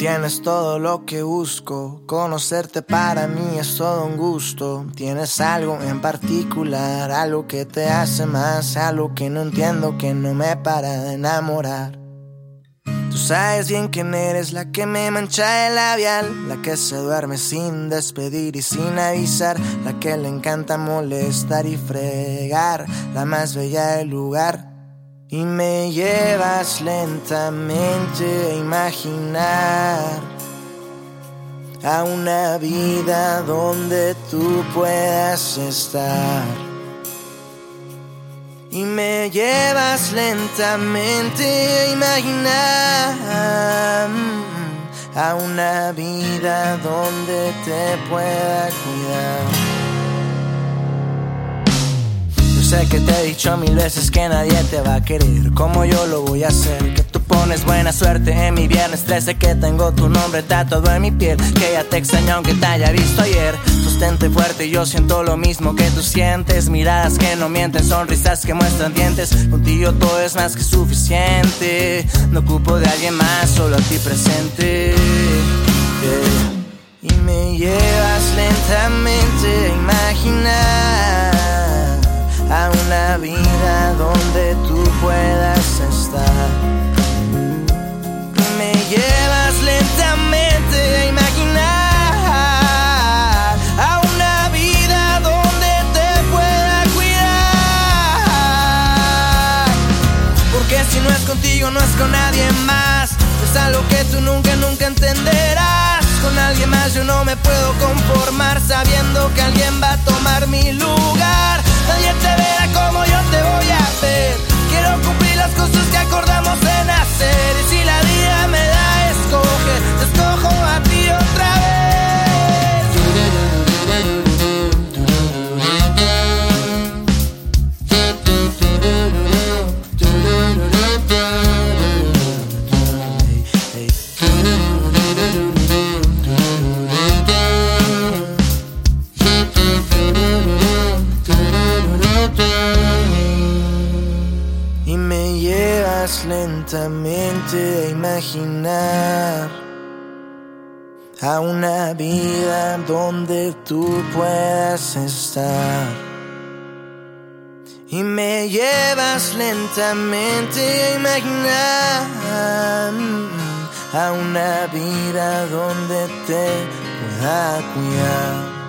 Tienes todo lo que busco, conocerte para mí es todo un gusto. Tienes algo en particular, algo que te hace más, algo que no entiendo, que no me para de enamorar. Tú sabes bien quién eres, la que me mancha el labial, la que se duerme sin despedir y sin avisar, la que le encanta molestar y fregar, la más bella del lugar. Y me llevas lentamente a imaginar a una vida donde tú puedas estar. Y me llevas lentamente a imaginar a una vida donde te pueda cuidar. Sé que te he dicho mil veces que nadie te va a querer como yo lo voy a hacer. Que tú pones buena suerte en mi viernes 13, que tengo tu nombre tatuado en mi piel. Que ya te extraño aunque te haya visto ayer. Sustente fuerte y yo siento lo mismo que tú sientes. Miradas que no mienten, sonrisas que muestran dientes. Contigo todo es más que suficiente. No ocupo de alguien más, solo a ti presente. Y me llevas lentamente a imaginar a una vida donde tú puedas estar. Me llevas lentamente a imaginar a una vida donde te pueda cuidar. Porque si no es contigo, no es con nadie más. Es algo que tú nunca, nunca entenderás. Con alguien más yo no me puedo conformar sabiendo que alguien va a tomar lentamente a imaginar a una vida donde tú puedas estar. Y me llevas lentamente a imaginar a una vida donde te pueda cuidar.